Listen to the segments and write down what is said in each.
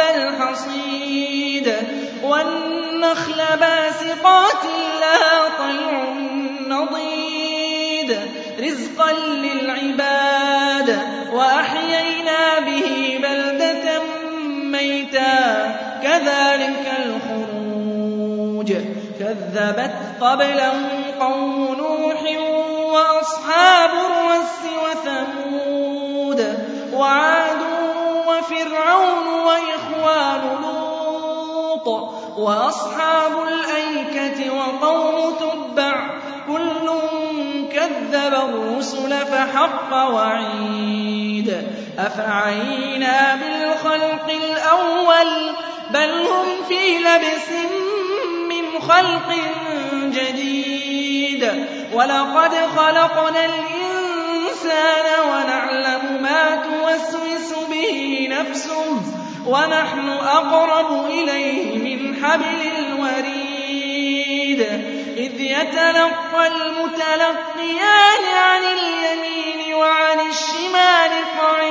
الحصيد والنخل باسقات لها طلع نضيد رزقا للعباد. وأحيينا به بلدة ميتا كذلك الخروج. كذبت قبلهم قوم نوح وأصحاب الرس وثمود وعاد وفرعون وإخوان لوط وأصحاب الأيكة وقوم تبع كل كذب الرسل فحق وعيد أفعينا بالخلق الأول بل هم في لبس من خلق جديد ولقد خلقنا الإنسان ونعلم ما توسوس به نفسه ونحن أقرب إليه من حبل الوريد. إذ يتلقى المتلقيان عن اليمين وعن الشمال قعيد.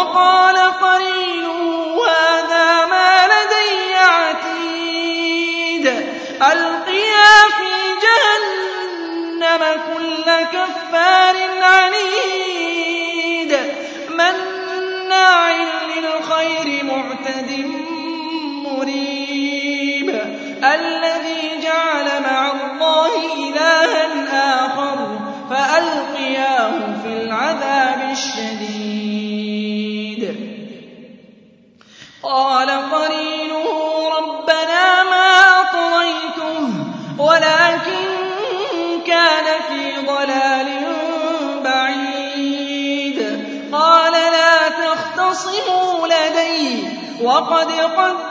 وقال قرينه هذا ما لدي عتيد. ألقيا في جهنم كل كفار عنيد. مناع للخير معتد مريب. الذي جعل مع الله إلها آخر وقد قدمت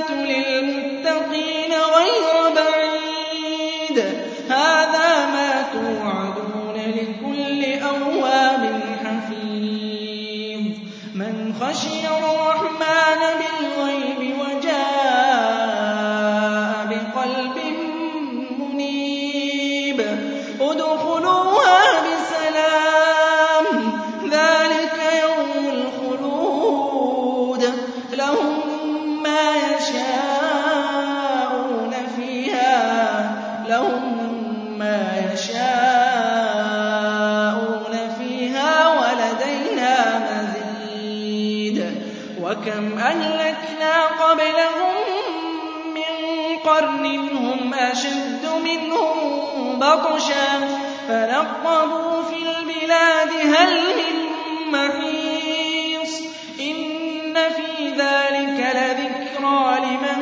الْجَنَّةُ لِلْمُتَّقِينَ غَيْرَ بَعِيدٍ. هَٰذَا مَا تُوعَدُونَ لِكُلِّ أَوَّابٍ حَفِيظٍ. مَّنْ خَشِيَ الرَّحْمَٰنَ بِالْغَيْبِ وَكَمْ أَهْلَكْنَا قَبْلَهُم مِّن قَرْنٍ هُمْ أَشَدُّ مِنْهُم بَطْشًا فَنَقَّبُوا فِي الْبِلَادِ هَلْ مِن مَّحِيصٍ؟ إِنَّ فِي ذَٰلِكَ لَذِكْرَىٰ لِمَن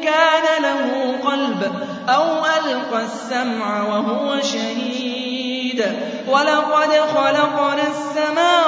كَانَ لَهُ قَلْبٌ أَوْ أَلْقَى السَّمْعَ وَهُوَ شَهِيدٌ. وَلَقَدْ خَلَقْنَا السَّمَاوَاتِ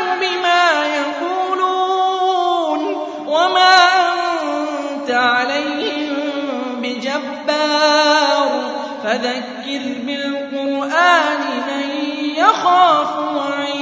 النَّارُ فَذَكِّرْ بِالْقُرْآنِ مَن يَخَافُ وَعِيدِ.